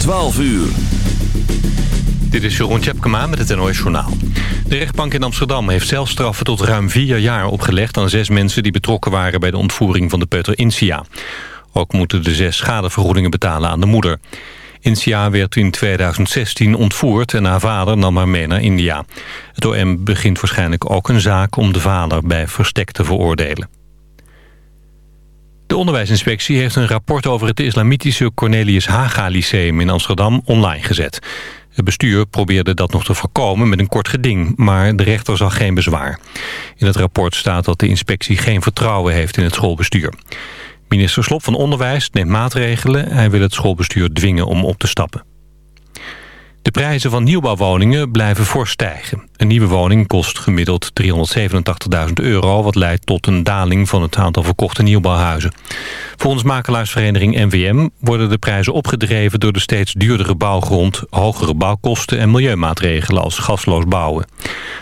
12 uur. Dit is Jeroen Tjepkema met het NOS Journaal. De rechtbank in Amsterdam heeft zelfstraffen tot ruim vier jaar opgelegd... aan zes mensen die betrokken waren bij de ontvoering van de peuter Insia. Ook moeten de zes schadevergoedingen betalen aan de moeder. Insia werd in 2016 ontvoerd en haar vader nam haar mee naar India. Het OM begint waarschijnlijk ook een zaak om de vader bij verstek te veroordelen. De onderwijsinspectie heeft een rapport over het islamitische Cornelius Haga Lyceum in Amsterdam online gezet. Het bestuur probeerde dat nog te voorkomen met een kort geding, maar de rechter zag geen bezwaar. In het rapport staat dat de inspectie geen vertrouwen heeft in het schoolbestuur. Minister Slop van Onderwijs neemt maatregelen. Hij wil het schoolbestuur dwingen om op te stappen. De prijzen van nieuwbouwwoningen blijven fors stijgen. Een nieuwe woning kost gemiddeld 387.000 euro... wat leidt tot een daling van het aantal verkochte nieuwbouwhuizen. Volgens makelaarsvereniging NVM worden de prijzen opgedreven... door de steeds duurdere bouwgrond, hogere bouwkosten en milieumaatregelen... als gasloos bouwen.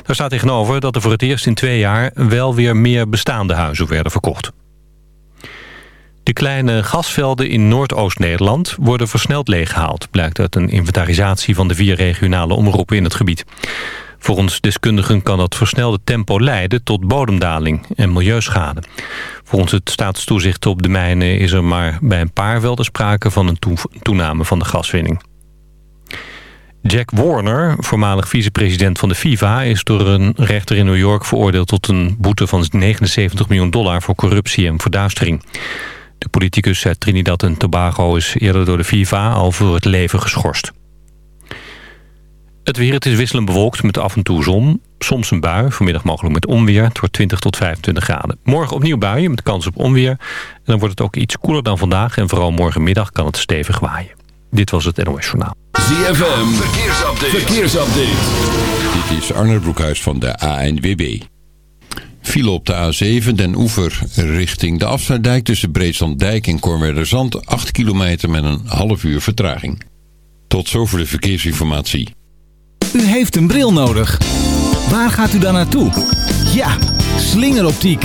Daar staat tegenover dat er voor het eerst in twee jaar... wel weer meer bestaande huizen werden verkocht. De kleine gasvelden in Noordoost-Nederland worden versneld leeggehaald... blijkt uit een inventarisatie van de vier regionale omroepen in het gebied. Volgens deskundigen kan dat versnelde tempo leiden tot bodemdaling en milieuschade. Volgens het staatstoezicht op de mijnen is er maar bij een paar velden sprake van een toename van de gaswinning. Jack Warner, voormalig vicepresident van de FIFA... is door een rechter in New York veroordeeld tot een boete van 79 miljoen dollar... voor corruptie en verduistering. De politicus uit Trinidad en Tobago is eerder door de FIFA al voor het leven geschorst. Het weer, het is wisselend bewolkt met af en toe zon. Soms een bui, vanmiddag mogelijk met onweer. Het wordt 20 tot 25 graden. Morgen opnieuw buien met kans op onweer. En dan wordt het ook iets koeler dan vandaag. En vooral morgenmiddag kan het stevig waaien. Dit was het NOS Journaal. ZFM, verkeersupdate. verkeersupdate. Dit is Arne Broekhuis van de ANWB. File op de A7 Den Oever richting de afsluitdijk tussen Breedstanddijk en Kornwerderzand 8 kilometer met een half uur vertraging. Tot zover de verkeersinformatie. U heeft een bril nodig. Waar gaat u dan naartoe? Ja, slingeroptiek.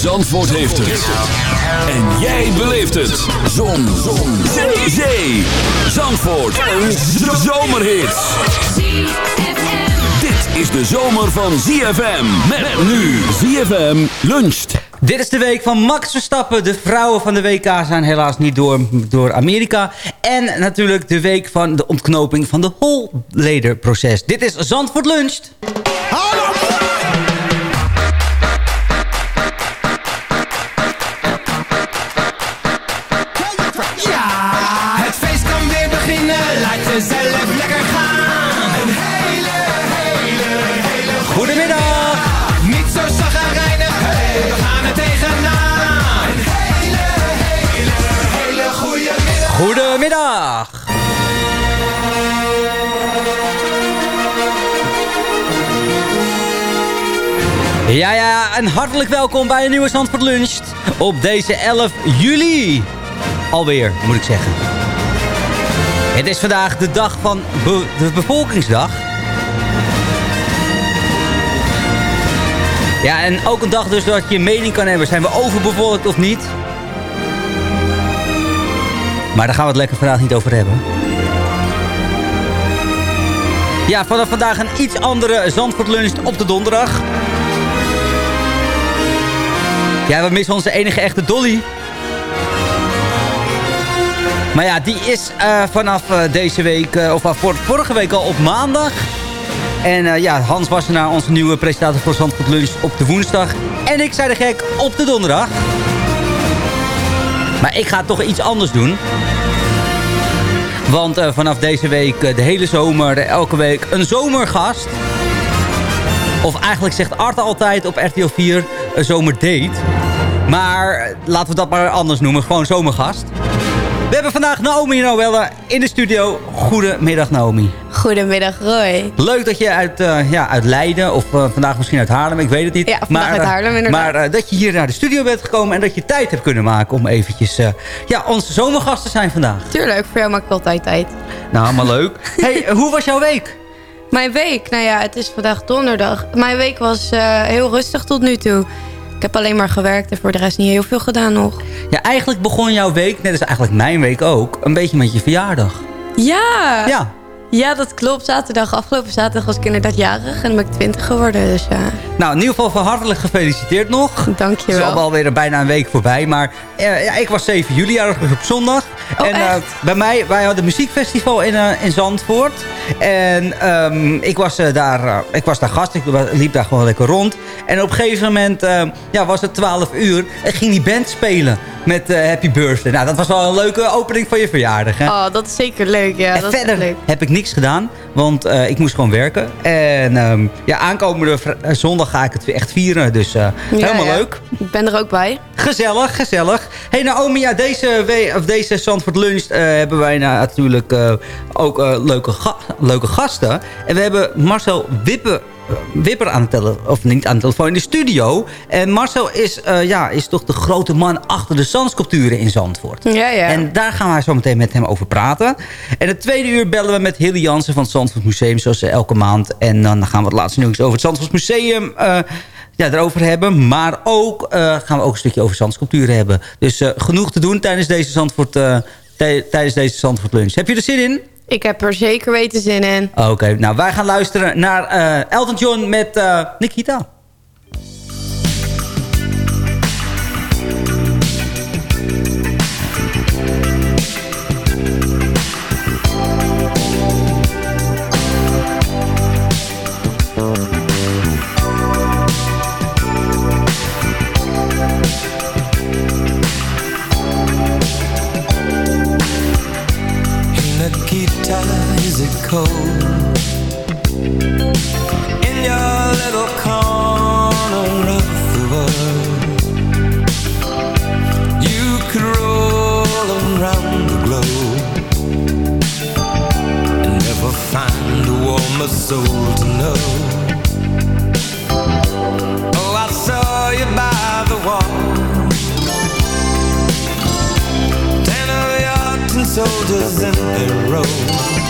Zandvoort heeft het. En jij beleeft het. Zon. Zon. Zee. Zee. Zandvoort. Een zomerhit. Dit is de zomer van ZFM. Met nu ZFM luncht. Dit is de week van Max Verstappen. De vrouwen van de WK zijn helaas niet door, door Amerika. En natuurlijk de week van de ontknoping van de Holleder-proces. Dit is Zandvoort Luncht. Ja, ja, en hartelijk welkom bij een nieuwe Zandvoort Lunch op deze 11 juli. Alweer, moet ik zeggen. Het is vandaag de dag van de bevolkingsdag. Ja, en ook een dag dus dat je mening kan hebben. Zijn we overbevolkt of niet? Maar daar gaan we het lekker vandaag niet over hebben. Ja, vanaf vandaag een iets andere Zandvoort lunch op de donderdag. Ja, we missen onze enige echte Dolly. Maar ja, die is eh, vanaf eh, deze week, eh, of vor- vorige week al op maandag. En ja, Hans was naar onze nieuwe presentator voor Zandvoort Lunch op de woensdag. En ik zei de gek op de donderdag. Maar ik ga toch iets anders doen. Want vanaf deze week, de hele zomer, elke week een zomergast. Of eigenlijk zegt Art altijd op RTL 4 een zomerdate. Maar eh, laten we dat maar anders noemen, gewoon zomergast. We hebben vandaag Naomi Noelle in de studio. Goedemiddag Naomi. Goedemiddag Roy. Leuk dat je uit, eh, ja, uit Leiden of eh, vandaag misschien uit Haarlem, ik weet het niet. Ja, vandaag uit eh, Haarlem, inderdaad. Maar eh, dat je hier naar de studio bent gekomen en dat je tijd hebt kunnen maken om eventjes eh, ja, onze zomergast te zijn vandaag. Tuurlijk, voor jou maak ik altijd tijd. Nou, maar leuk. hey, eh, hoe was jouw week? Mijn week, nou ja, het is vandaag donderdag. Mijn week was eh, heel rustig tot nu toe. Ik heb alleen maar gewerkt en voor de rest niet heel veel gedaan nog. Ja, eigenlijk begon jouw week, net als eigenlijk mijn week ook, een beetje met je verjaardag. Ja! Ja. Ja, dat klopt. Zaterdag, afgelopen zaterdag was ik inderdaad jarig en dan ben ik 20 geworden. Dus ja, Nou, in ieder geval van hartelijk gefeliciteerd nog. Het is dankjewel. al alweer bijna een week voorbij. Maar eh, ja, ik was 7 juli, jarig dus op zondag. Oh, en eh, bij mij, wij hadden een muziekfestival in, eh, in Zandvoort. En ehm, ik, was, eh, daar, eh, ik was daar gast, ik liep daar gewoon lekker rond. En op een gegeven moment eh, ja, was het 12 uur en ging die band spelen met eh, Happy Birthday. Nou, dat was wel een leuke opening van je verjaardag. Hè? Oh, dat is zeker leuk. Ja, en dat verder leuk. heb ik niks gedaan, want ik moest gewoon werken. En ehm, ja, aankomende zondag ga ik het weer echt vieren. Dus Ja, helemaal ja. leuk. Ik ben er ook bij. Gezellig, gezellig. hey Naomi, ja, deze, of deze Zandvoort Lunch hebben wij natuurlijk ook leuke, leuke gasten. En we hebben Marcel Wippe, eh, Wipper aan de telefoon, of niet aan de telefoon, in de studio. En Marcel is, eh, ja, is toch de grote man achter de zandsculpturen in Zandvoort. Ja, ja. En daar gaan wij zo meteen met hem over praten. En het tweede uur bellen we met Hilly Jansen van het Zandvoort Museum, zoals elke maand. En dan gaan we het laatste nieuws over het Zandvoort Museum eh, ja, erover hebben. Maar ook gaan we ook een stukje over zandsculpturen hebben. Dus genoeg te doen tijdens deze Zandvoort, tij- tijdens deze Zandvoort lunch. Heb je er zin in? Ik heb er zeker weten zin in. Oké, nou wij gaan luisteren naar eh, Elton John met eh, Nikita. Cold? In your little corner of the world You could roll around the globe And never find a warmer soul to know Oh, I saw you by the wall soldiers in a row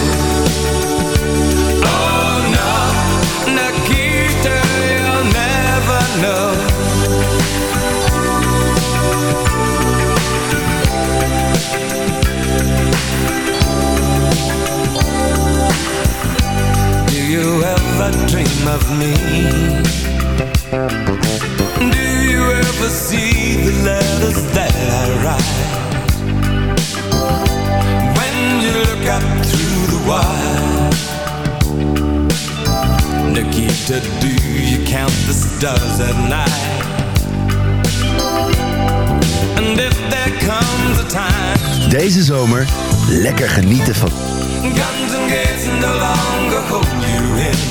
dream of me? Do you ever see the letters that I write? When you look up through the wire Nikita, do you count the stars at night? And if there comes a time Deze zomer lekker genieten van Guns and gates no longer hold you in.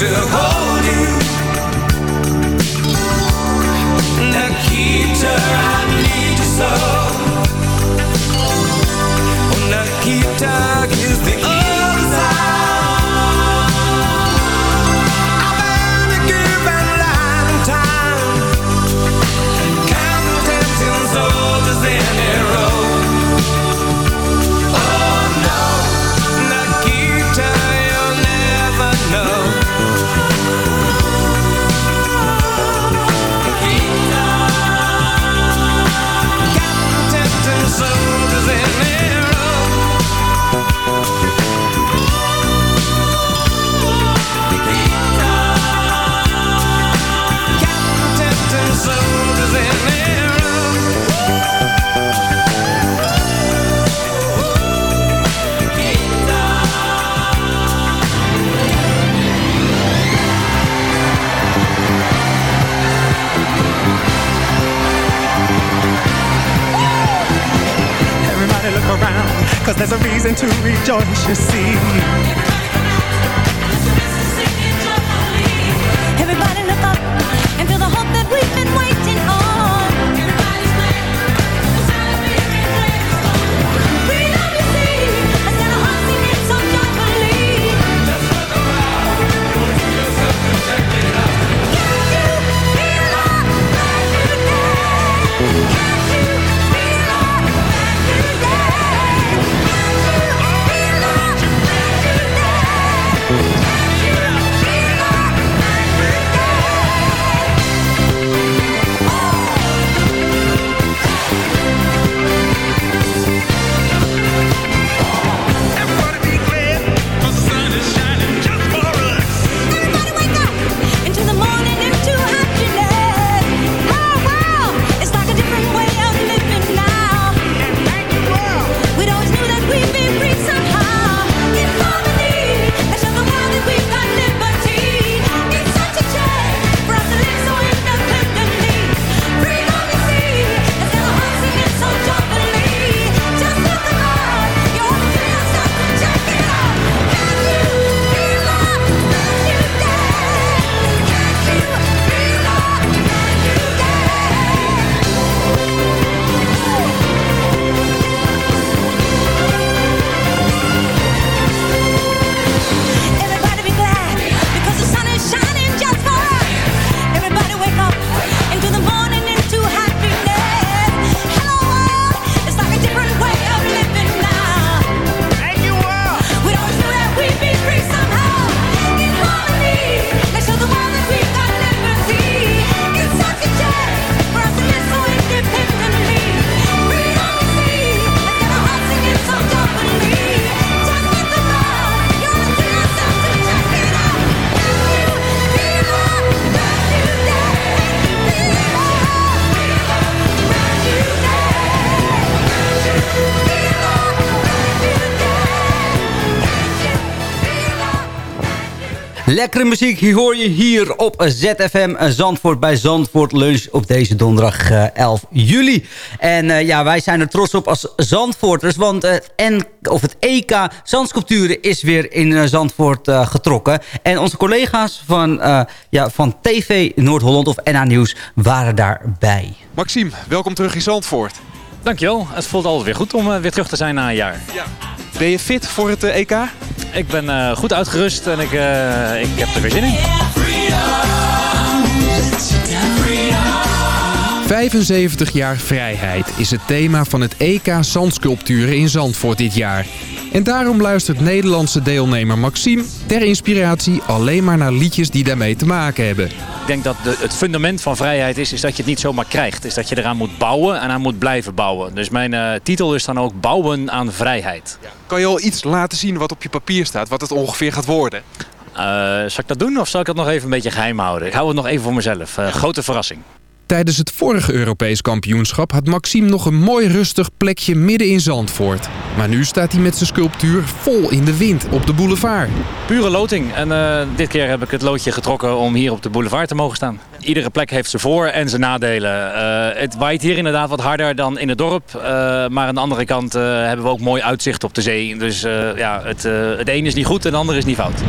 to hold you. There's a reason to rejoice, you see. Lekkere muziek hier hoor je hier op ZFM Zandvoort bij Zandvoort Lunch op deze donderdag eh, 11 juli. En eh, ja, wij zijn er trots op als Zandvoorters, want het, N, of het EK Zandsculpturen is weer in eh, Zandvoort eh, getrokken. En onze collega's van, eh, ja, van TV Noord-Holland of NA Nieuws waren daarbij. Maxime, welkom terug in Zandvoort. Dankjewel. Het voelt altijd weer goed om eh, weer terug te zijn na een jaar. Ben je fit voor het eh, EK? Ik ben eh, goed uitgerust en ik, eh, ik heb er weer zin in. 75 jaar vrijheid is het thema van het EK Zandsculpturen in Zandvoort dit jaar. En daarom luistert Nederlandse deelnemer Maxime ter inspiratie alleen maar naar liedjes die daarmee te maken hebben. Ik denk dat de, het fundament van vrijheid is, is dat je het niet zomaar krijgt. Is dat je eraan moet bouwen en aan moet blijven bouwen. Dus mijn eh, titel is dan ook Bouwen aan Vrijheid. Kan je al iets laten zien wat op je papier staat, wat het ongeveer gaat worden? Eh, zal ik dat doen of zal ik dat nog even een beetje geheim houden? Ik hou het nog even voor mezelf. Eh, grote verrassing. Tijdens het vorige Europees kampioenschap had Maxime nog een mooi rustig plekje midden in Zandvoort. Maar nu staat hij met zijn sculptuur vol in de wind op de boulevard. Pure loting. En eh, dit keer heb ik het loodje getrokken om hier op de boulevard te mogen staan. Iedere plek heeft zijn voor- en zijn nadelen. Eh, het waait hier inderdaad wat harder dan in het dorp. eh, maar aan de andere kant hebben we ook mooi uitzicht op de zee. Dus ja, het, het een is niet goed en het ander is niet fout.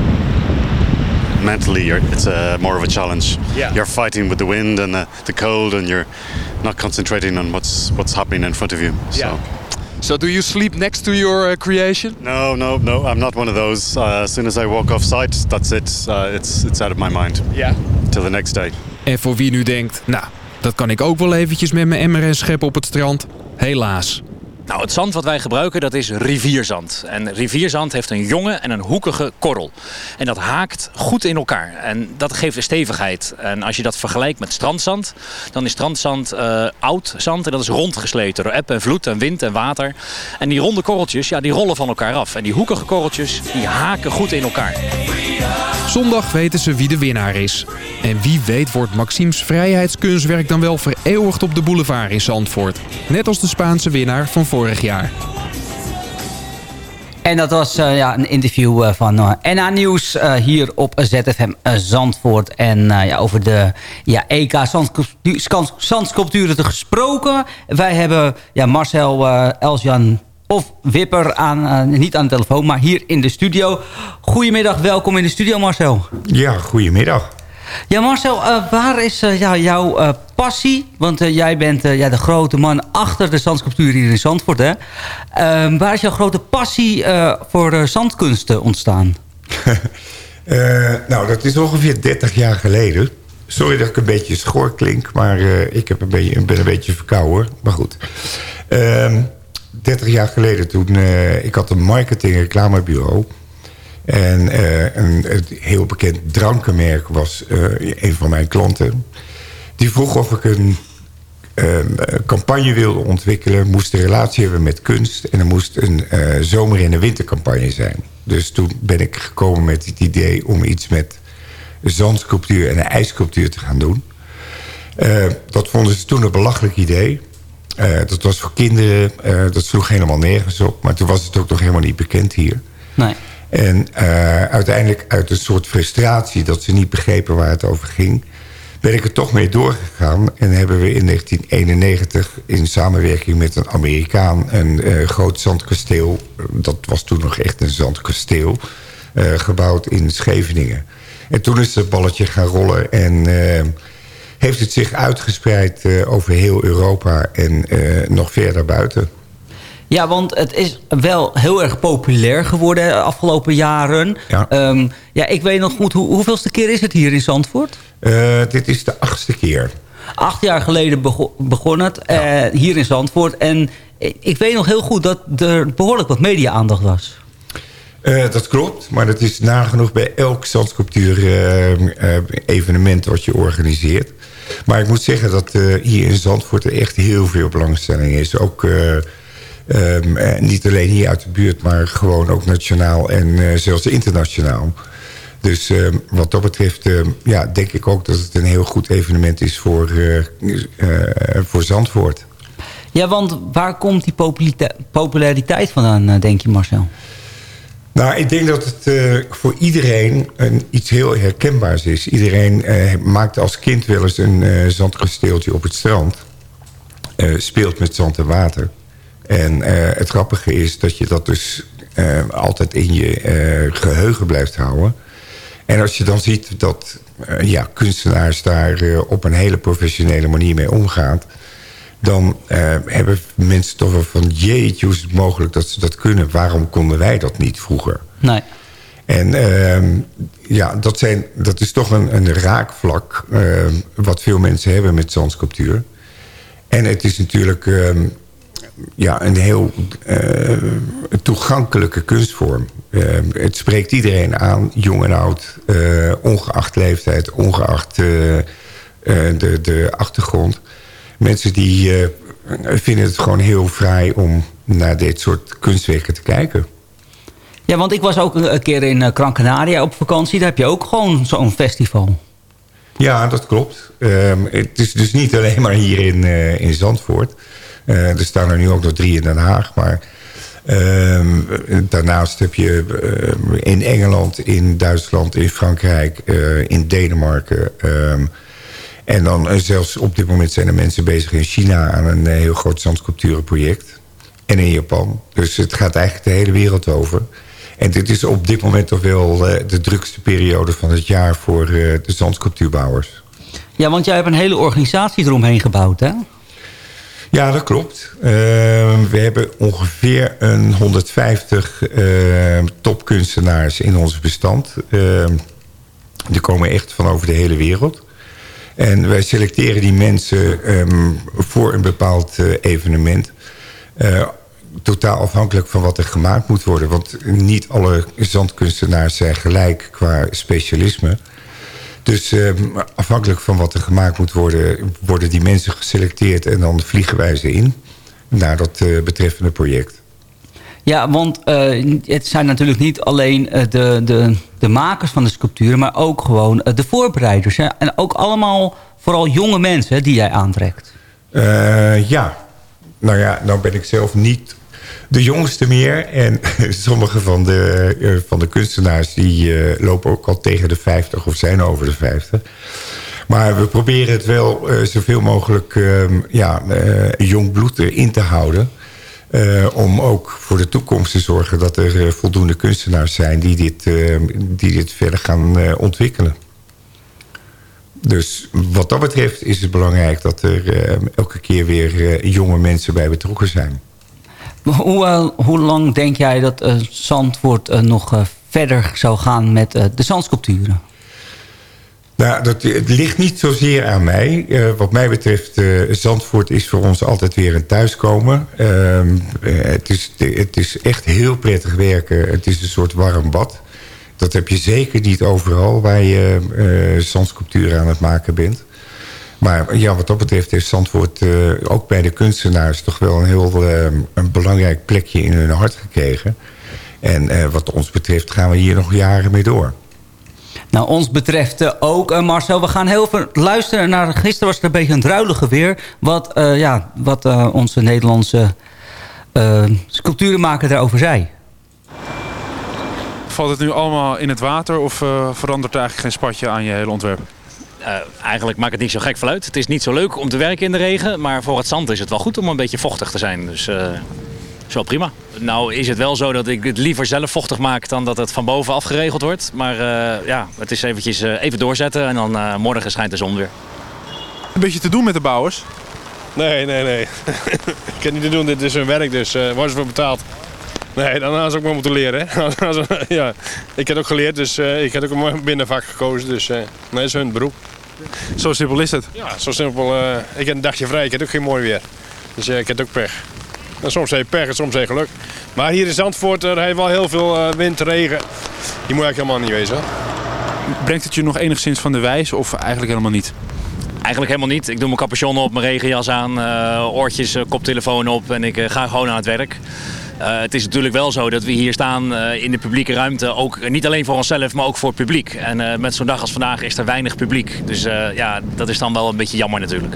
Mentally you're, it's uh, more of a challenge. Yeah. You're fighting with the wind and the, the cold, and you're not concentrating on what's what's happening in front of you. So. So do you sleep next to your uh, creation? No, no, no. I'm not one of those. Uh, as soon as I walk off site, that's it. Uh, it's it's out of my mind. Yeah. Till the next day. En voor wie nu denkt, nou, dat kan ik ook wel eventjes met mijn emmer en scheppen op het strand. Helaas. Nou, het zand wat wij gebruiken, dat is rivierzand. En rivierzand heeft een jonge en een hoekige korrel. En dat haakt goed in elkaar. En dat geeft een stevigheid. En als je dat vergelijkt met strandzand, dan is strandzand eh, oud zand. En dat is rondgesleten door eb en vloed en wind en water. En die ronde korreltjes, ja, die rollen van elkaar af. En die hoekige korreltjes, die haken goed in elkaar. Zondag weten ze wie de winnaar is. En wie weet wordt Maxime's vrijheidskunstwerk dan wel vereeuwigd op de boulevard in Zandvoort. Net als de Spaanse winnaar van vorig jaar. En dat was eh, ja, een interview eh, van eh, NA Nieuws eh, hier op ZFM Zandvoort. En eh, ja, over de ja, EK zandsculpturen te gesproken. Wij hebben ja, Marcel eh, Elsjan of Wipper aan, niet aan de telefoon, maar hier in de studio. Goedemiddag, welkom in de studio Marcel. Ja, goedemiddag. Ja, Marcel, eh, waar is ja, jouw eh, passie? Want jij bent ja, de grote man achter de zandsculptuur hier in Zandvoort. Hè? Ehm, waar is jouw grote passie voor zandkunsten ontstaan? Nou, dat is ongeveer 30 jaar geleden. Sorry dat ik een beetje schor klink, maar ik heb een beetje, ben een beetje verkouden. Maar goed. Ehm 30 jaar geleden toen... ik had een marketing- en eh, een, heel bekend drankenmerk was eh, een van mijn klanten. Die vroeg of ik een ehm, campagne wilde ontwikkelen. Moest een relatie hebben met kunst. En er moest een eh, zomer- en een wintercampagne zijn. Dus toen ben ik gekomen met het idee om iets met zandsculptuur en ijssculptuur te gaan doen. Eh, dat vonden ze toen een belachelijk idee. Eh, dat was voor kinderen, eh, dat sloeg helemaal nergens op. Maar toen was het ook nog helemaal niet bekend hier. Nee. En eh, uiteindelijk uit een soort frustratie dat ze niet begrepen waar het over ging... ben ik er toch mee doorgegaan. En hebben we in 1991 in samenwerking met een Amerikaan... een eh, groot zandkasteel, dat was toen nog echt een zandkasteel... eh, gebouwd in Scheveningen. En toen is het balletje gaan rollen en... heeft het zich uitgespreid over heel Europa en nog verder buiten. Ja, want het is wel heel erg populair geworden de afgelopen jaren. Ja. ja, ik weet nog goed, hoe, hoeveelste keer is het hier in Zandvoort? Eh, dit is de achtste keer. Acht jaar geleden bego begon het eh, hier in Zandvoort. En ik, weet nog heel goed dat er behoorlijk wat media-aandacht was. Eh, dat klopt, maar dat is nagenoeg bij elk zandsculptuur-evenement wat je organiseert. Maar ik moet zeggen dat hier in Zandvoort er echt heel veel belangstelling is. Ook eh, ehm, eh, niet alleen hier uit de buurt, maar gewoon ook nationaal en eh, zelfs internationaal. Dus ehm, wat dat betreft ehm, ja, denk ik ook dat het een heel goed evenement is voor, eh, voor Zandvoort. Ja, want waar komt die populariteit vandaan, denk je Marcel? Nou, ik denk dat het voor iedereen een, iets heel herkenbaars is. Iedereen maakt als kind wel eens een zandkasteeltje op het strand. Speelt met zand en water. En eh, het grappige is dat je dat dus eh, altijd in je eh, geheugen blijft houden. En als je dan ziet dat ja, kunstenaars daar op een hele professionele manier mee omgaan... dan eh, hebben mensen toch wel van... jeetje, hoe is het mogelijk dat ze dat kunnen? Waarom konden wij dat niet vroeger? Nee. En ehm, ja, dat, zijn, dat is toch een, een raakvlak... ehm, wat veel mensen hebben met zandsculptuur. En het is natuurlijk ehm, ja, een heel eh, toegankelijke kunstvorm. Ehm, het spreekt iedereen aan, jong en oud, eh, ongeacht leeftijd, ongeacht eh, eh, de, de achtergrond. Mensen die eh, vinden het gewoon heel fraai om naar dit soort kunstwerken te kijken. Ja, want ik was ook een keer in eh, Gran Canaria op vakantie. Daar heb je ook gewoon zo'n festival. Ja, dat klopt. Ehm, het is dus niet alleen maar hier in, eh, in Zandvoort. Eh, er staan er nu ook nog drie in Den Haag. Maar ehm, daarnaast heb je ehm, in Engeland, in Duitsland, in Frankrijk, eh, in Denemarken. ehm, en dan eh, zelfs op dit moment zijn er mensen bezig in China aan een eh, heel groot zandsculpturenproject. En in Japan. Dus het gaat eigenlijk de hele wereld over. En dit is op dit moment toch wel eh, de drukste periode van het jaar voor eh, de zandsculptuurbouwers. Ja, want jij hebt een hele organisatie eromheen gebouwd, hè? Ja, dat klopt. Eh, we hebben ongeveer een 150 eh, topkunstenaars in ons bestand. Eh, die komen echt van over de hele wereld. En wij selecteren die mensen ehm, voor een bepaald eh, evenement. Eh, totaal afhankelijk van wat er gemaakt moet worden. Want niet alle zandkunstenaars zijn gelijk qua specialisme. Dus ehm, afhankelijk van wat er gemaakt moet worden... worden die mensen geselecteerd en dan vliegen wij ze in... naar dat eh, betreffende project. Ja, want eh, het zijn natuurlijk niet alleen eh, de, de, de makers van de sculpturen... maar ook gewoon de voorbereiders. Hè? En ook allemaal vooral jonge mensen hè, die jij aantrekt. Ja, nou ja, nou ben ik zelf niet de jongste meer. En sommige van de, eh, van de kunstenaars die eh, lopen ook al tegen de 50 of zijn over de 50. Maar we proberen het wel eh, zoveel mogelijk ehm, ja, jong bloed erin te houden. Om ook voor de toekomst te zorgen dat er voldoende kunstenaars zijn die dit, eh, die dit verder gaan ontwikkelen. Dus wat dat betreft is het belangrijk dat er eh, elke keer weer jonge mensen bij betrokken zijn. Hoe, eh, hoe lang denk jij dat eh, Zandvoort eh, nog verder zou gaan met de zandsculpturen? Nou, dat, het ligt niet zozeer aan mij. Wat mij betreft, eh, Zandvoort is voor ons altijd weer een thuiskomen. Ehm, eh, het, is, het is echt heel prettig werken. Het is een soort warm bad. Dat heb je zeker niet overal waar je zandsculpturen aan het maken bent. Maar ja, wat dat betreft heeft Zandvoort eh, ook bij de kunstenaars... toch wel een heel eh, een belangrijk plekje in hun hart gekregen. En eh, wat ons betreft gaan we hier nog jaren mee door. Nou, ons betreft eh, ook, Marcel. We gaan heel veel luisteren naar... Gisteren was het een beetje een druilige weer. Wat, eh, ja, wat eh, onze Nederlandse sculpturenmaker daarover zei. Valt het nu allemaal in het water of eh, verandert er eigenlijk geen spatje aan je hele ontwerp? Eh, eigenlijk maakt het niet zo gek vanuit. Het is niet zo leuk om te werken in de regen, maar voor het zand is het wel goed om een beetje vochtig te zijn. Dus eh is wel prima. Nou is het wel zo dat ik het liever zelf vochtig maak dan dat het van bovenaf geregeld wordt. Maar eh, ja, het is eventjes eh, even doorzetten en dan eh, morgen schijnt de zon weer. Een beetje te doen met de bouwers? Nee, nee, nee. ik kan niet te doen, dit is hun werk, dus uh, worden ze voor betaald. Nee, dan hadden ze ook maar moeten leren. Hè? ja, ik heb ook geleerd, dus uh, ik heb ook een mooi binnenvak gekozen. Dus uh, nee, dat is hun beroep. Zo simpel is het? Ja, zo simpel. Uh, ik heb een dagje vrij, ik heb ook geen mooi weer. Dus uh, ik heb ook pech. En soms heb je pech en soms heb je geluk. Maar hier in Zandvoort er heeft wel heel veel uh, wind, regen. Die moet eigenlijk helemaal niet wezen. Brengt het je nog enigszins van de wijs of eigenlijk helemaal niet? Eigenlijk helemaal niet. Ik doe mijn capuchon op, mijn regenjas aan, uh, oortjes, uh, koptelefoon op en ik uh, ga gewoon aan het werk. Uh, het is natuurlijk wel zo dat we hier staan uh, in de publieke ruimte. Ook niet alleen voor onszelf, maar ook voor het publiek. En uh, met zo'n dag als vandaag is er weinig publiek. Dus ja, dat is dan wel een beetje jammer natuurlijk.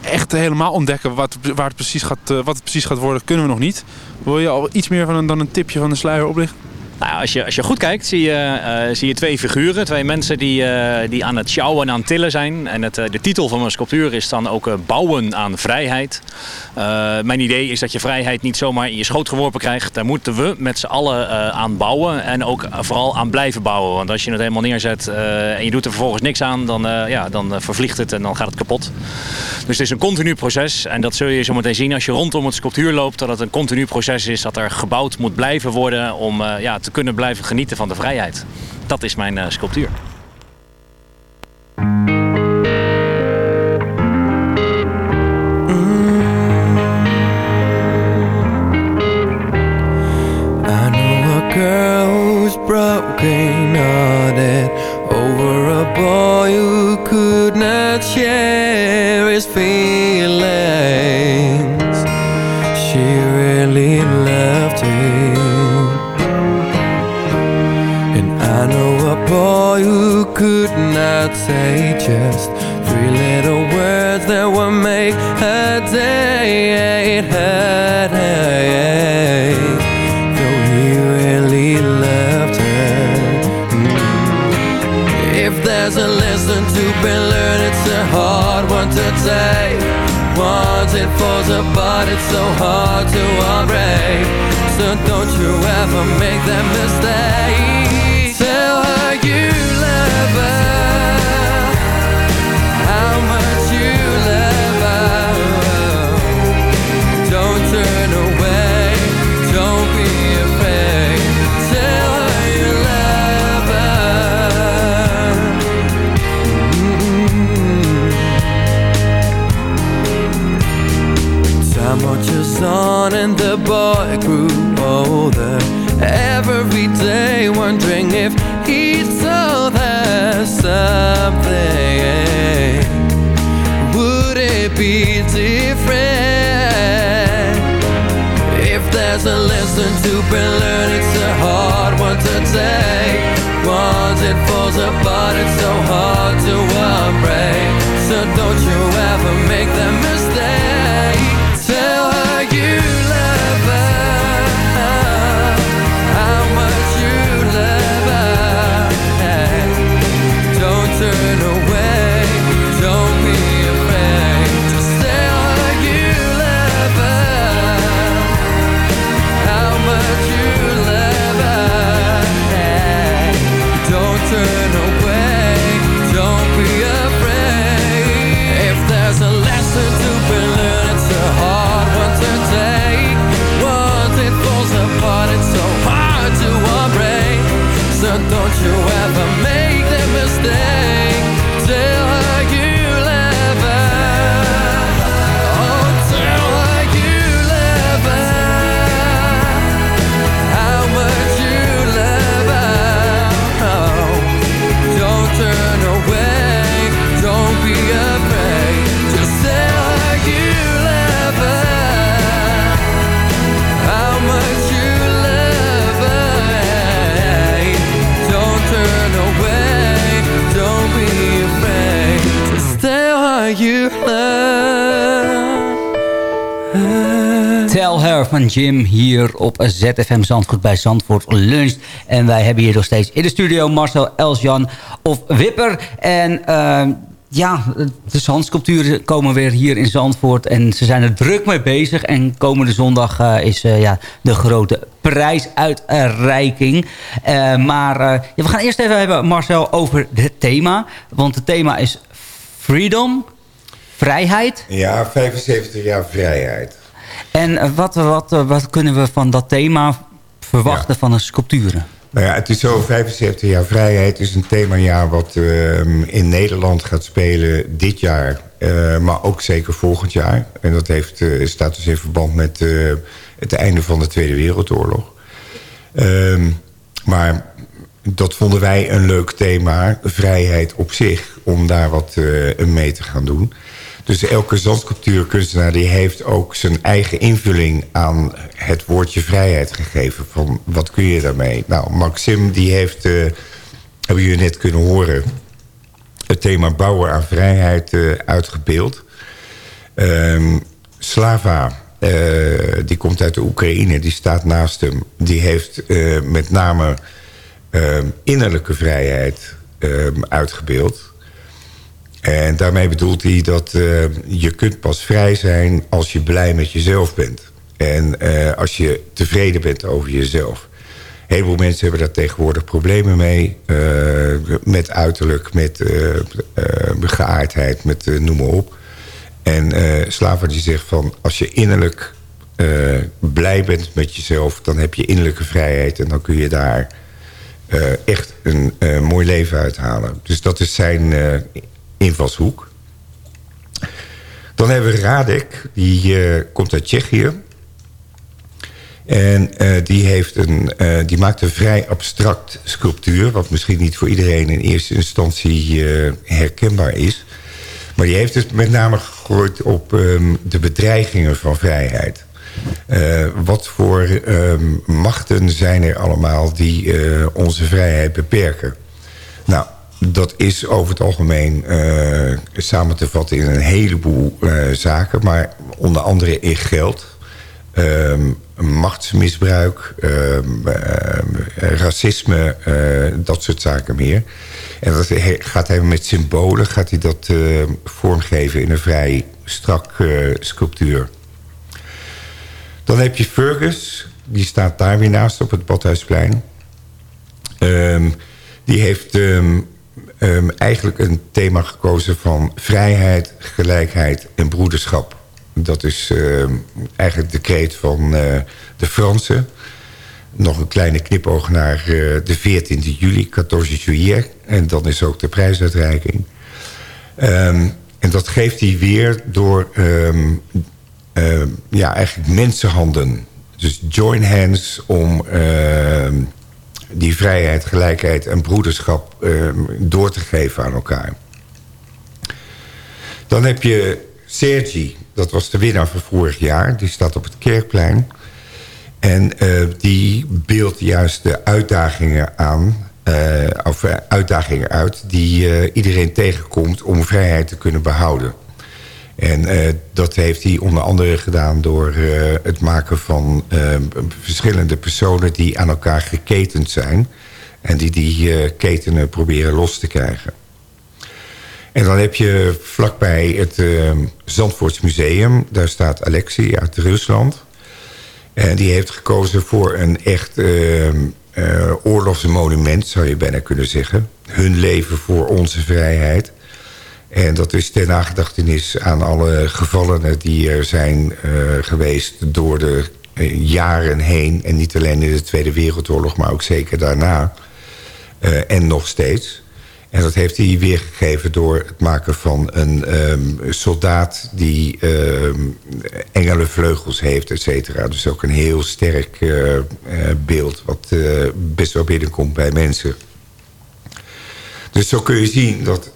Echt helemaal ontdekken wat, waar het precies gaat, wat het precies gaat worden, kunnen we nog niet. Wil je al iets meer van dan een tipje van de sluier oplichten? Nou, als, je, als je goed kijkt, zie je, eh, zie je twee figuren. Twee mensen die, eh, die aan het sjouwen en aan het tillen zijn. En het, eh, de titel van mijn sculptuur is dan ook Bouwen aan vrijheid. Mijn idee is dat je vrijheid niet zomaar in je schoot geworpen krijgt. Daar moeten we met z'n allen aan bouwen. En ook vooral aan blijven bouwen. Want als je het helemaal neerzet en je doet er vervolgens niks aan... dan, ja, dan vervliegt het en dan gaat het kapot. Dus het is een continu proces. En dat zul je zo meteen zien als je rondom het sculptuur loopt. Dat het een continu proces is. Dat er gebouwd moet blijven worden om ja, te kunnen blijven genieten van de vrijheid. Dat is mijn eh, sculptuur. Feelings. She really loved him. Boy who could not say just three little words that would make her day. It hurt though he really loved her. If there's a lesson to be learned, it's a hard one to take. Once it falls apart, it's so hard to unbreak. So don't you ever make that mistake. You love her van Jim hier op ZFM Zandvoort bij Zandvoort Lunch. En wij hebben hier nog steeds in de studio Marcel Elsjan of Wipper. En eh, ja, de zandsculpturen komen weer hier in Zandvoort. En ze zijn er druk mee bezig. En komende zondag eh, is eh, ja, de grote prijsuitreiking. Eh, maar we gaan eerst even hebben, Marcel, over het thema. Want het thema is freedom, vrijheid. Ja, 75 jaar vrijheid. En eh, wat, wat, eh, wat kunnen we van dat thema verwachten van de sculpturen? Nou ja, het is zo, 75 jaar vrijheid is een themajaar wat ehm, in Nederland gaat spelen dit jaar. eh, maar ook zeker volgend jaar. En dat heeft, eh, staat dus in verband met eh, het einde van de Tweede Wereldoorlog. Ehm, maar dat vonden wij een leuk thema, vrijheid op zich, om daar wat eh, mee te gaan doen. Dus elke zandsculptuurkunstenaar die heeft ook zijn eigen invulling aan het woordje vrijheid gegeven. Van wat kun je daarmee? Nou, Maxim die heeft, eh, hebben jullie net kunnen horen, het thema bouwen aan vrijheid eh, uitgebeeld. Ehm, Slava eh, die komt uit de Oekraïne, die staat naast hem. Die heeft met name eh, innerlijke vrijheid eh, uitgebeeld. En daarmee bedoelt hij dat eh, je kunt pas vrij zijn als je blij met jezelf bent. En eh, als je tevreden bent over jezelf. Een heleboel mensen hebben daar tegenwoordig problemen mee. eh, met uiterlijk, met geaardheid, met noem maar op. En Slava die zegt van als je innerlijk blij bent met jezelf... dan heb je innerlijke vrijheid en dan kun je daar echt een mooi leven uithalen. Dus dat is zijn invalshoek. Dan hebben we Radek, die eh, komt uit Tsjechië. En eh, die, heeft een, eh, die maakt een vrij abstract sculptuur... wat misschien niet voor iedereen in eerste instantie herkenbaar is. Maar die heeft het met name gegooid op ehm, de bedreigingen van vrijheid. Wat voor ehm, machten zijn er allemaal die onze vrijheid beperken? Nou, dat is over het algemeen eh, samen te vatten in een heleboel eh, zaken... maar onder andere in geld, ehm, machtsmisbruik, ehm, ehm, racisme, eh, dat soort zaken meer. En dat gaat hij met symbolen gaat hij dat eh, vormgeven in een vrij strak eh, sculptuur. Dan heb je Fergus, die staat daar weer naast op het Badhuisplein. Ehm, die heeft ehm, ehm, eigenlijk een thema gekozen van vrijheid, gelijkheid en broederschap. Dat is ehm, eigenlijk de kreet van eh, de Fransen. Nog een kleine knipoog naar eh, de 14 juli, 14 juillet. En dan is ook de prijsuitreiking. Ehm, en dat geeft hij weer door ja, eigenlijk mensenhanden. Dus join hands om die vrijheid, gelijkheid en broederschap ehm, door te geven aan elkaar. Dan heb je Sergi, dat was de winnaar van vorig jaar. Die staat op het Kerkplein. En eh, die beeldt juist de uitdagingen aan, eh, of eh, uitdagingen uit... die iedereen tegenkomt om vrijheid te kunnen behouden. En eh, dat heeft hij onder andere gedaan door eh, het maken van eh, verschillende personen... die aan elkaar geketend zijn. En die die ketenen proberen los te krijgen. En dan heb je vlakbij het uh, Zandvoorts Museum... daar staat Alexei uit Rusland... En die heeft gekozen voor een echt uh, oorlogsmonument, zou je bijna kunnen zeggen. Hun leven voor onze vrijheid. En dat is ter nagedachtenis aan alle gevallenen die er zijn uh, geweest door de uh, jaren heen. En niet alleen in de Tweede Wereldoorlog, maar ook zeker daarna. Uh, en nog steeds. En dat heeft hij weergegeven door het maken van een um, soldaat... die um, engelenvleugels heeft, et cetera. Dus ook een heel sterk beeld... wat best wel binnenkomt bij mensen. Dus zo kun je zien dat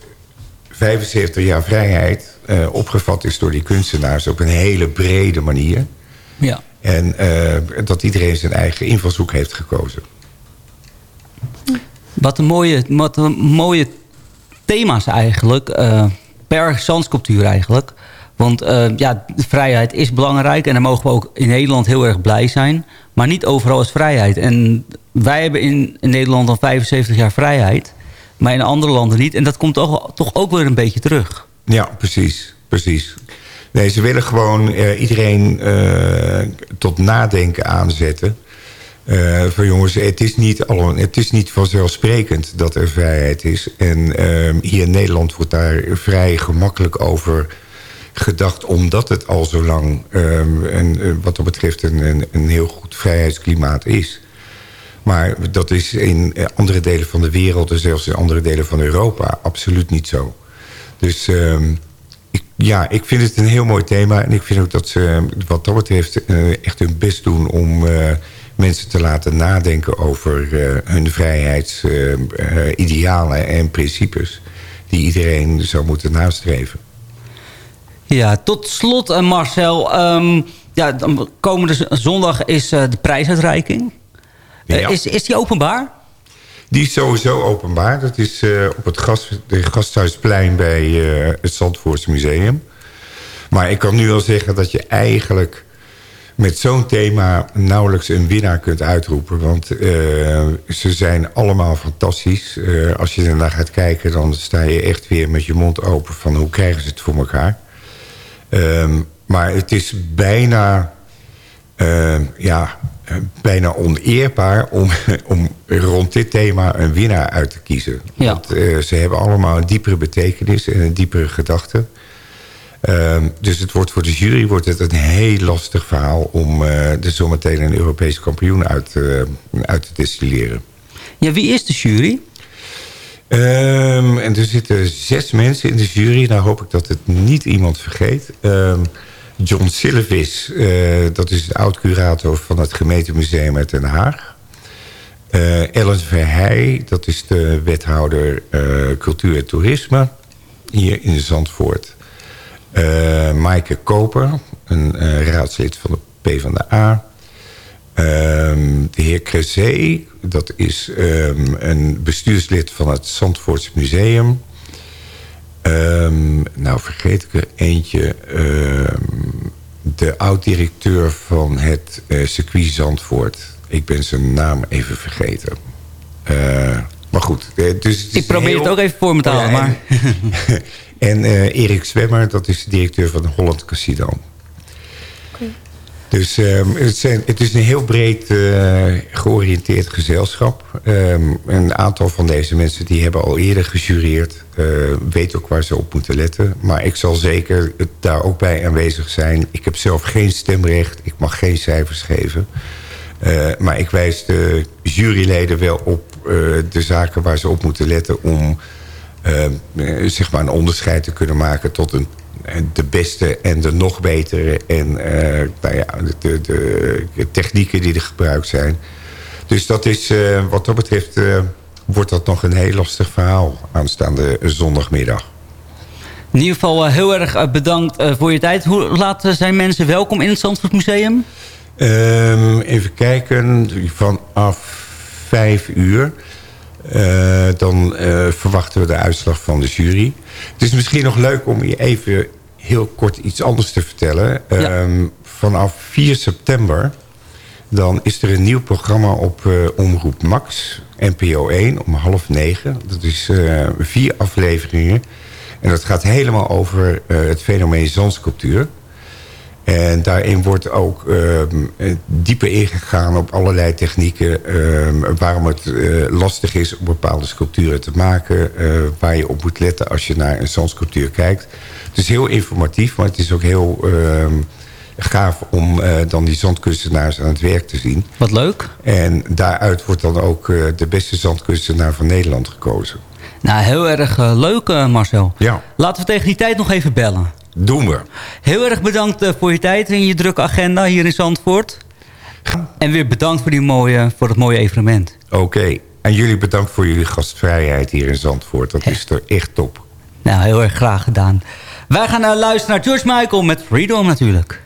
75 jaar vrijheid... uh, opgevat is door die kunstenaars op een hele brede manier. Ja. En uh, dat iedereen zijn eigen invalshoek heeft gekozen. Wat een mooie, wat een mooie thema's eigenlijk. Uh, per zandsculptuur eigenlijk. Want uh, ja, vrijheid is belangrijk. En daar mogen we ook in Nederland heel erg blij zijn. Maar niet overal is vrijheid. En wij hebben in, in Nederland al 75 jaar vrijheid. Maar in andere landen niet. En dat komt toch, ook weer een beetje terug. Ja, precies. precies. Nee, ze willen gewoon uh, iedereen uh, tot nadenken aanzetten. Uh, van jongens, het is, niet al, het is niet vanzelfsprekend dat er vrijheid is. En uh, hier in Nederland wordt daar vrij gemakkelijk over gedacht... omdat het al zo lang, um, en, wat dat betreft, een, een heel goed vrijheidsklimaat is... Maar dat is in andere delen van de wereld en zelfs in andere delen van Europa absoluut niet zo. Dus ik, ja, ik vind het een heel mooi thema. En ik vind ook dat ze wat dat betreft uh, echt hun best doen om uh, mensen te laten nadenken over hun vrijheidsidealen en principes. Die iedereen zou moeten nastreven. Ja, tot slot Marcel. Um, ja, komende zondag is de prijsuitreiking. Ja. Is, is die openbaar? Die is sowieso openbaar. Dat is uh, op het gast, de Gasthuisplein bij uh, het Zandvoortse Museum. Maar ik kan nu al zeggen dat je eigenlijk met zo'n thema nauwelijks een winnaar kunt uitroepen. Want eh, ze zijn allemaal fantastisch. Eh, als je ernaar gaat kijken, dan sta je echt weer met je mond open... van hoe krijgen ze het voor elkaar. Ehm, maar het is bijna, eh, ja, eh, bijna oneerbaar om, om rond dit thema een winnaar uit te kiezen. Want eh, ze hebben allemaal een diepere betekenis en een diepere gedachte. Ehm, dus het wordt voor de jury wordt het een heel lastig verhaal... om eh er zometeen een Europees kampioen uit, eh, uit te destilleren. Ja, wie is de jury? Ehm, en er zitten zes mensen in de jury. Nou hoop ik dat het niet iemand vergeet. Ehm, John Silvis, eh, dat is de oud-curator van het gemeentemuseum uit Den Haag. Eh Ellen Verheij, dat is de wethouder eh, cultuur en toerisme hier in Zandvoort. Maaike Koper, een raadslid van de PvdA. Ehm de heer Crezé, dat is ehm, een bestuurslid van het Zandvoorts Museum. Ehm, nou, vergeet ik er eentje. De oud-directeur van het eh, circuit Zandvoort. Ik ben zijn naam even vergeten. Eh, maar goed. eh, dus Ik probeer heel- het ook even voor me te ja, halen, maar... En Erik Zwemmer, dat is de directeur van Holland Casino. Dus ehm, het, het is een heel breed eh, georiënteerd gezelschap. Ehm, een aantal van deze mensen die hebben al eerder gejureerd. eh weet ook waar ze op moeten letten. Maar ik zal zeker daar ook bij aanwezig zijn. Ik heb zelf geen stemrecht. Ik mag geen cijfers geven. Eh, maar ik wijs de juryleden wel op de zaken waar ze op moeten letten... om eh, eh, zeg maar een onderscheid te kunnen maken tot een, de beste en de nog betere. En eh, nou ja, de, de, de technieken die er gebruikt zijn. Dus dat is, eh, wat dat betreft eh, wordt dat nog een heel lastig verhaal aanstaande zondagmiddag. In ieder geval heel erg bedankt voor je tijd. Hoe laat zijn mensen welkom in het Zandvoort Museum? Ehm, even kijken, vanaf vijf uur. Eh, dan eh, verwachten we de uitslag van de jury. Het is misschien nog leuk om je even heel kort iets anders te vertellen. Ehm, vanaf 4 september dan is er een nieuw programma op eh, Omroep Max, NPO 1, om half negen. Dat is vier afleveringen. En dat gaat helemaal over het fenomeen zandsculptuur. En daarin wordt ook ehm, eh, dieper ingegaan op allerlei technieken. ehm, waarom het eh, lastig is om bepaalde sculpturen te maken. eh, waar je op moet letten als je naar een zandsculptuur kijkt. Het is heel informatief, maar het is ook heel ehm, gaaf om eh, dan die zandkunstenaars aan het werk te zien. Wat leuk. En daaruit wordt dan ook de beste zandkunstenaar van Nederland gekozen. Nou, heel erg leuk Marcel. Ja. Laten we tegen die tijd nog even bellen. Doen we. Heel erg bedankt eh, voor je tijd en je drukke agenda hier in Zandvoort. En weer bedankt voor, die mooie, voor het mooie evenement. Oké. En jullie bedankt voor jullie gastvrijheid hier in Zandvoort. Dat is er echt top. Nou, heel erg graag gedaan. Wij gaan uh, luisteren naar George Michael met Freedom natuurlijk.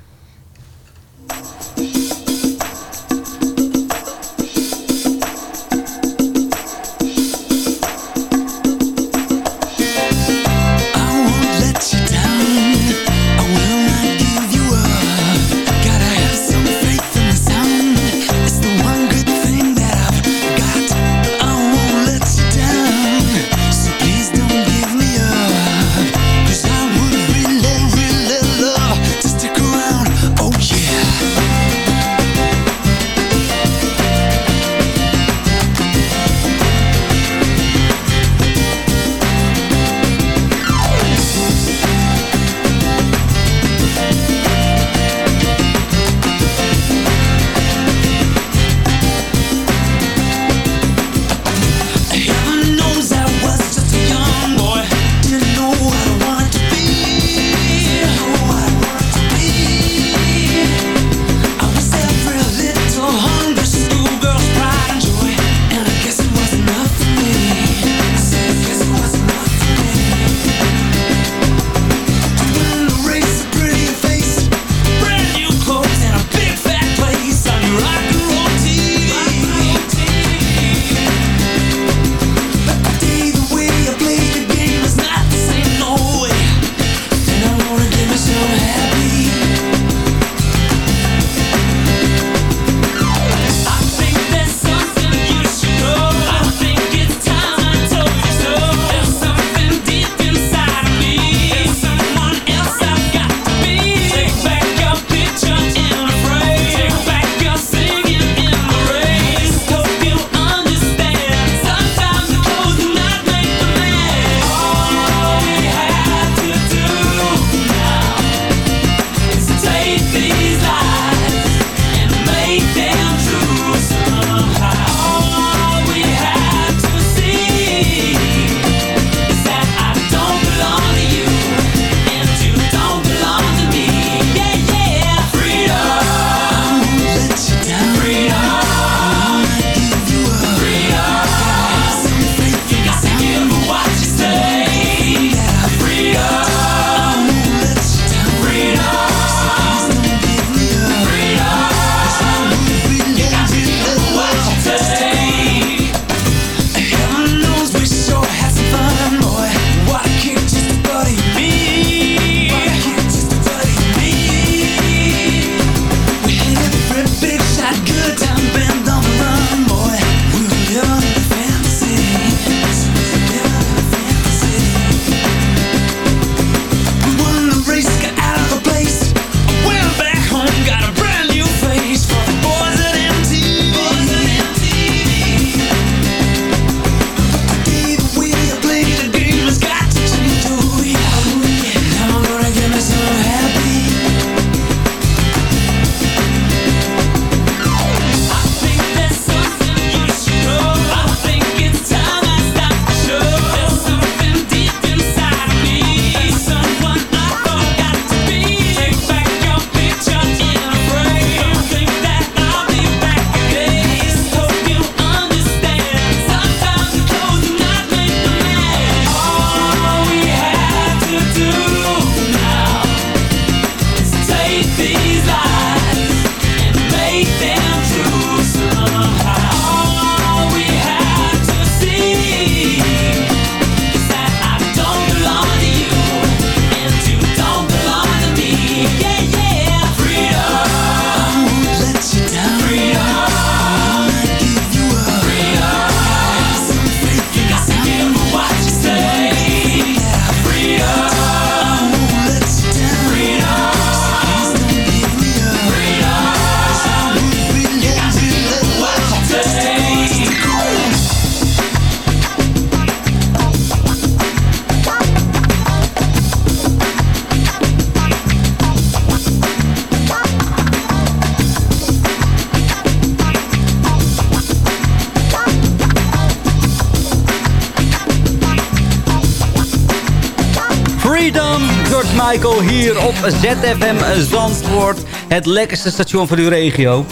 ZFM Zandvoort. Het lekkerste station van uw regio.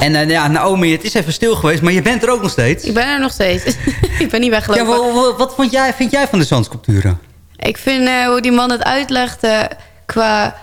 En eh, ja, Naomi, het is even stil geweest, maar je bent er ook nog steeds. Ik ben er nog steeds. ik ben niet weggelopen. Ja, wa- wa- wat vond jij, vind jij van de zandsculpturen? Ik vind eh, hoe die man het uitlegde qua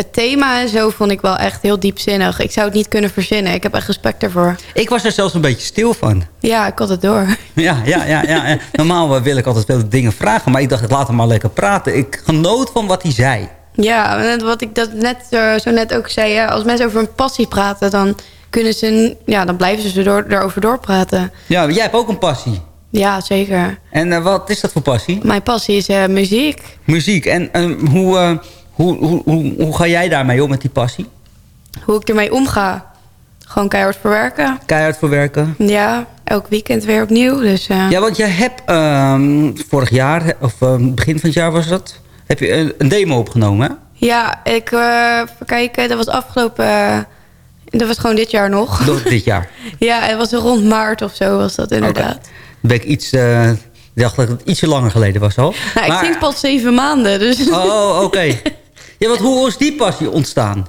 het thema en zo... vond ik wel echt heel diepzinnig. Ik zou het niet kunnen verzinnen. Ik heb echt respect ervoor. Ik was er zelfs een beetje stil van. Ja, ik had het door. Ja, ja, ja, ja. Normaal eh, wil ik altijd veel dingen vragen, maar ik dacht, ik laat hem maar lekker praten. Ik genoot van wat hij zei. Ja, wat ik dat net zo, zo net ook zei... ja, als mensen over een passie praten... dan, kunnen ze, ja, dan blijven ze door, erover doorpraten. Ja, jij hebt ook een passie. Ja, zeker. En eh, wat is dat voor passie? Mijn passie is eh, muziek. Muziek. En eh, hoe, eh, hoe, hoe, hoe, hoe ga jij daarmee om met die passie? Hoe ik ermee omga. Gewoon keihard verwerken. Keihard verwerken? Ja, elk weekend weer opnieuw. Dus, eh, Ja, want je hebt ehm, vorig jaar, of eh, begin van het jaar was dat... heb je een, een demo opgenomen, hè? Ja, ik even kijken. Dat was afgelopen... eh, dat was gewoon dit jaar nog. Dit jaar. ja, het was rond maart of zo was dat inderdaad. Ben ik iets... ik dacht dat het ietsje langer geleden was al. Nou, ik zing pas zeven maanden, dus... Oh, oké. Ja, want hoe is die passie ontstaan?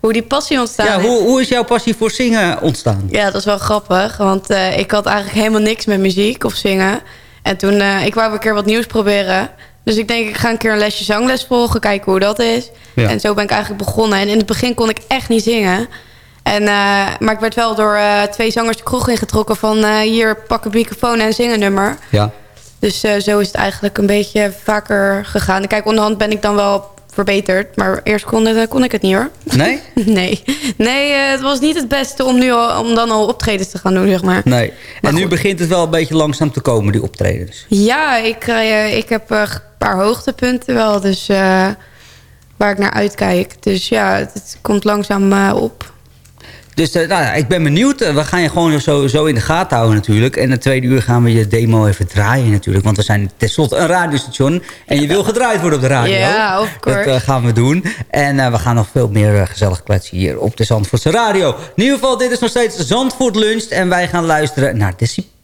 Hoe die passie ontstaan Ja, hoe, hoe is jouw passie voor zingen ontstaan? Ja, dat is wel grappig. Want eh, ik had eigenlijk helemaal niks met muziek of zingen. En toen, eh, ik wou een keer wat nieuws proberen. Dus ik denk, ik ga een keer een lesje zangles volgen. Kijken hoe dat is. Ja. En zo ben ik eigenlijk begonnen. En in het begin kon ik echt niet zingen. En, eh, maar ik werd wel door twee zangers de kroeg ingetrokken. Van hier, pak een microfoon en zing een nummer. Ja. Dus zo is het eigenlijk een beetje vaker gegaan. En kijk, onderhand ben ik dan wel verbeterd. Maar eerst kon, het- kon ik het niet hoor. Nee? Nee, nee eh, het was niet het beste om, nu al, om dan al optredens te gaan doen, zeg maar. Nee. En nu begint het wel een beetje langzaam te komen, die optredens. Ja, ik, eh, ik heb eh, een paar hoogtepunten wel, dus waar ik naar uitkijk. Dus ja, het, het komt langzaam op. Dus eh, nou ik ben benieuwd. Eh, we gaan je gewoon sowieso in de gaten houden natuurlijk. En de tweede uur gaan we je demo even draaien natuurlijk. Want we zijn tenslotte een radiostation. En je wil gedraaid worden op de radio. Ja, of course. Dat eh, gaan we doen. En eh, we gaan nog veel meer eh, gezellig kletsen hier op de Zandvoortse radio. In ieder geval, dit is nog steeds Zandvoort Lunch. En wij gaan luisteren naar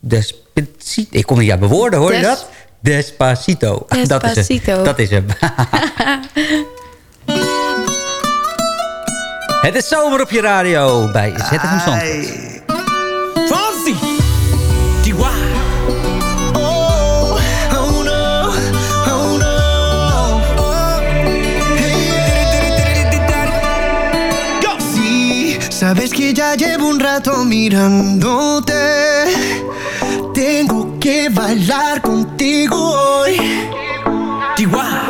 Despacito. Ik kon niet mijn woorden, hoor je dat? Despacito. Dat is Despacito. het. Dat is hem. Het is zomer op je radio bij ZFM Zandvoort. Fonzie. Oh, oh no, oh sabes que ya llevo un rato mirándote. Tengo que bailar contigo hoy. Chihuahua.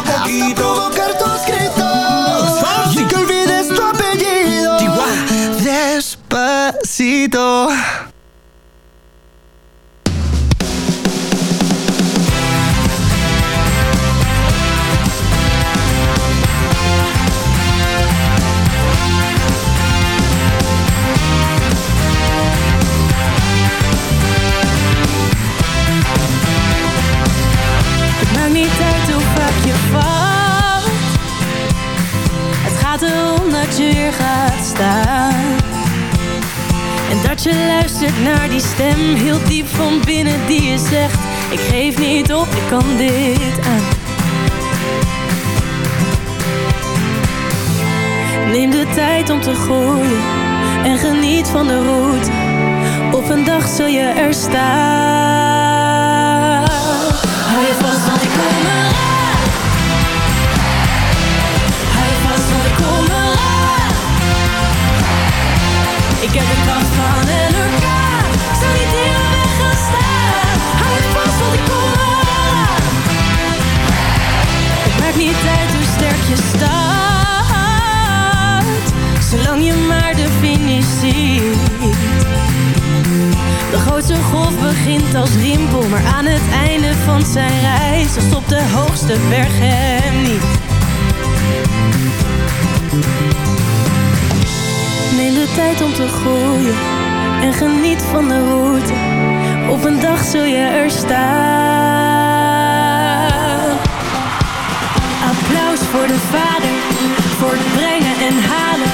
heel diep van binnen die je zegt: Ik geef niet op, ik kan dit aan. Neem de tijd om te groeien en geniet van de route. Op een dag zul je er staan. Je staat. Zolang je maar de finish ziet. De grootste golf begint als rimpel, maar aan het einde van zijn reis dan stopt de hoogste berg hem niet. Neem de tijd om te groeien en geniet van de route. Op een dag zul je er staan. Voor de vader, voor het brengen en halen.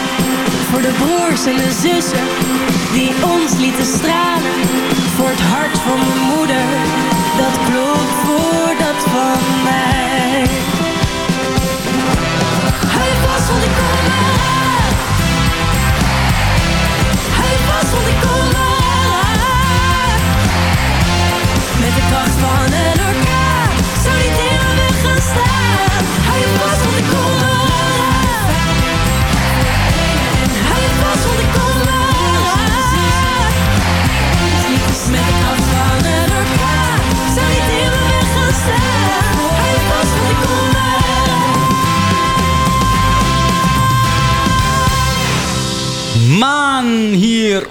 Voor de broers en de zussen die ons lieten stralen. Voor het hart van mijn moeder, dat klopt voor dat van mij. Hou ik kom. Met de kracht van een orkaan,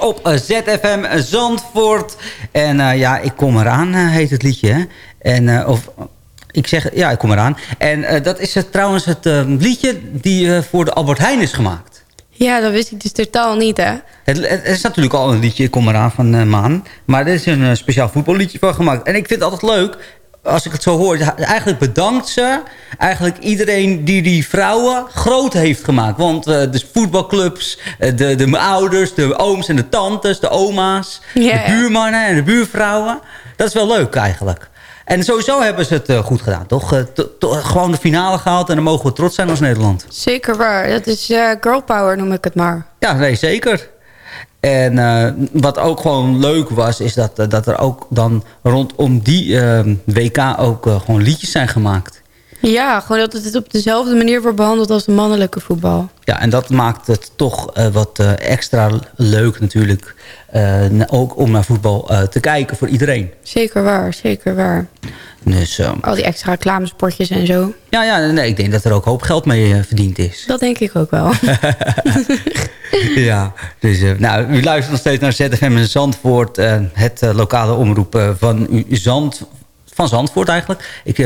op ZFM Zandvoort. En eh, ja, ik kom eraan, eh, heet het liedje. hè. En, eh, of, ik zeg, ja, ik kom eraan. En eh, dat is het, trouwens het eh, liedje die eh, voor de Albert Heijn is gemaakt. Ja, dat wist ik dus totaal niet, hè? Het, het is natuurlijk al een liedje, ik kom eraan van eh, Maan. Maar er is een speciaal voetballiedje van gemaakt. En ik vind het altijd leuk, als ik het zo hoor... eigenlijk bedankt ze eigenlijk iedereen die die vrouwen groot heeft gemaakt. Want eh, de voetbalclubs, de, de ouders, de ooms en de tantes, de oma's... De buurmannen en de buurvrouwen. Dat is wel leuk eigenlijk. En sowieso hebben ze het eh, goed gedaan, toch? Eh, gewoon de finale gehaald en dan mogen we trots zijn als Nederland. Zeker waar. Dat is eh, girl power, noem ik het maar. Ja, nee, zeker. En wat ook gewoon leuk was, is dat, dat er ook dan rondom die WK ook gewoon liedjes zijn gemaakt. Ja, gewoon dat het op dezelfde manier wordt behandeld als de mannelijke voetbal. Ja, en dat maakt het toch eh, wat eh, extra leuk natuurlijk. eh, ook om naar voetbal te kijken voor iedereen. Zeker waar, zeker waar. Dus, Al die extra reclamespotjes en zo. ja, ja nee, ik denk dat er ook hoop geld mee verdiend is. Dat denk ik ook wel. ja, dus nou, u luistert nog steeds naar ZFM in Zandvoort. het lokale omroep van, u, Zand, van Zandvoort eigenlijk. Ik,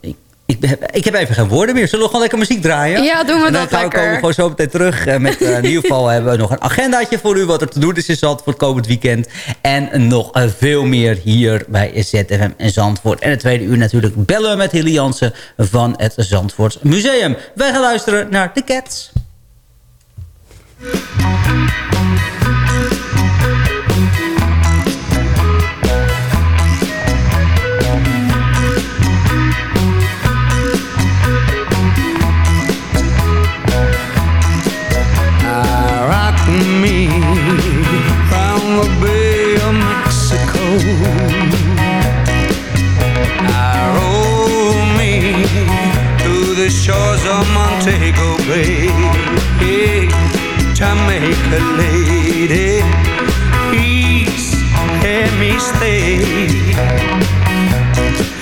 ik, ik, heb, ik heb even geen woorden meer. Zullen we gewoon lekker muziek draaien? Ja, doen we en dan dat gaan we lekker. komen gewoon zo meteen terug. eh, met, eh, in ieder geval hebben we nog een agendaatje voor u. Wat er te doen is in Zandvoort komend weekend. En nog eh, veel meer hier bij ZFM in Zandvoort. En het tweede uur natuurlijk bellen met Hilly Jansen van het Zandvoorts Museum. Wij gaan luisteren naar The Cats. Me round the Bay of Mexico. I roll me through the shores of Montego Bay. Jamaica lady, please let me stay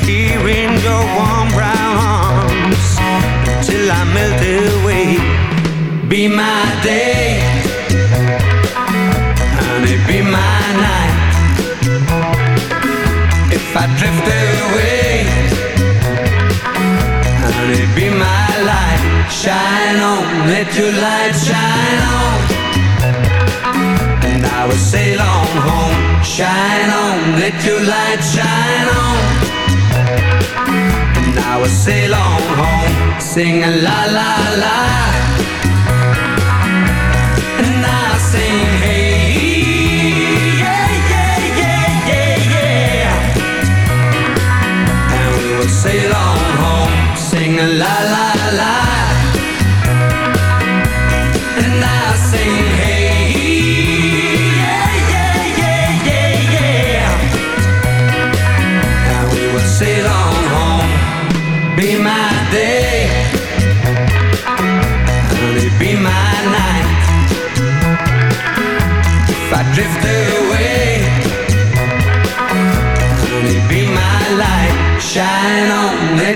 here in your warm brown arms till I melt away. Be my day, honey, be my night. If I drift away, honey, be my light. Shine on, let your light shine on. And I will sail on home. Shine on, let your light shine on. And I will sail on home, sing a la la la.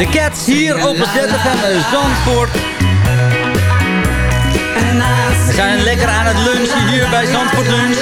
De Cats hier op ZFM Zandvoort. We zijn lekker aan het lunchen hier bij Zandvoort Lunch.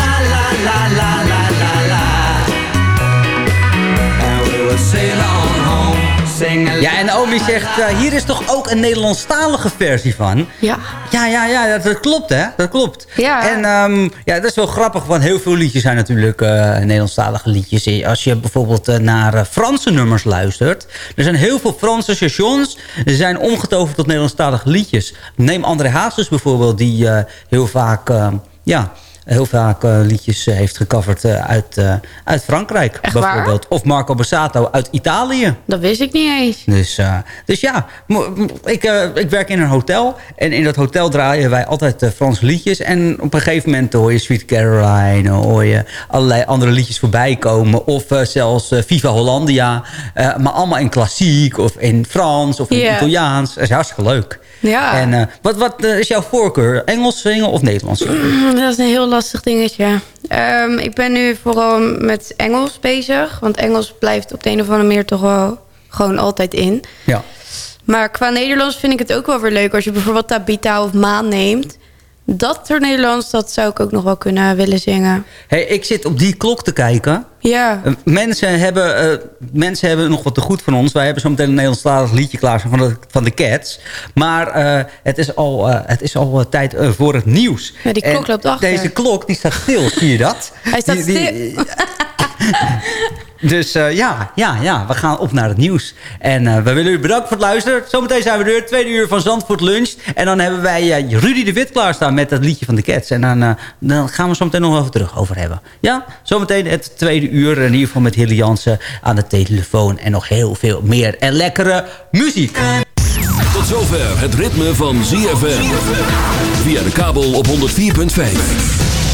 Ja, en Omi zegt, eh, hier is toch ook een Nederlandstalige versie van? Ja. Ja, ja, ja, dat, dat klopt, hè? Dat klopt. Ja. En ehm, ja, dat is wel grappig, want heel veel liedjes zijn natuurlijk eh, Nederlandstalige liedjes. Als je bijvoorbeeld eh, naar Franse nummers luistert, er zijn heel veel Franse stations, die zijn omgetoverd tot Nederlandstalige liedjes. Neem André Hazes bijvoorbeeld, die eh, heel vaak, eh, ja... Heel vaak eh, liedjes eh, heeft gecoverd eh, uit, uit Frankrijk. Echt waar? bijvoorbeeld. Of Marco Borsato uit Italië. Dat wist ik niet eens. Dus, dus ja, ik, ik werk in een hotel. En in dat hotel draaien wij altijd Franse liedjes. En op een gegeven moment hoor je Sweet Caroline... hoor je allerlei andere liedjes voorbij komen. Of zelfs Viva Hollandia. Maar allemaal in klassiek of in Frans of in. Italiaans. Dat is hartstikke leuk. Ja. En wat, wat is jouw voorkeur? Engels zingen of Nederlands? Mm, Dat is een heel lastig dingetje. Ehm, ik ben nu vooral met Engels bezig. Want Engels blijft op de een of andere manier toch wel gewoon altijd in. Ja. Maar qua Nederlands vind ik het ook wel weer leuk. Als je bijvoorbeeld Tabita of Maan neemt. Dat Nederlands, dat zou ik ook nog wel kunnen willen zingen. Hey, ik zit op die klok te kijken. Ja. Eh, Mensen hebben, eh, mensen hebben nog wat te goed van ons. Wij hebben zo meteen een Nederlandstalig liedje klaar van de, van de Cats. Maar eh, het is al, het is al tijd voor het nieuws. Ja, die klok En loopt achter. Deze klok die staat stil, zie je dat? Hij staat Die- die- Dus eh, ja, ja, ja, we gaan op naar het nieuws. En eh, we willen u bedanken voor het luisteren. Zometeen zijn we er, tweede uur van Zandvoort Lunch. En dan hebben wij eh, Rudy de Wit klaarstaan met dat liedje van de Cats. En dan, dan gaan we zo meteen nog even terug over hebben. Ja, zometeen het tweede uur. In ieder geval met Hilly Jansen aan de telefoon. En nog heel veel meer. En lekkere muziek. Tot zover het ritme van ZFM. Via de kabel op 104.5.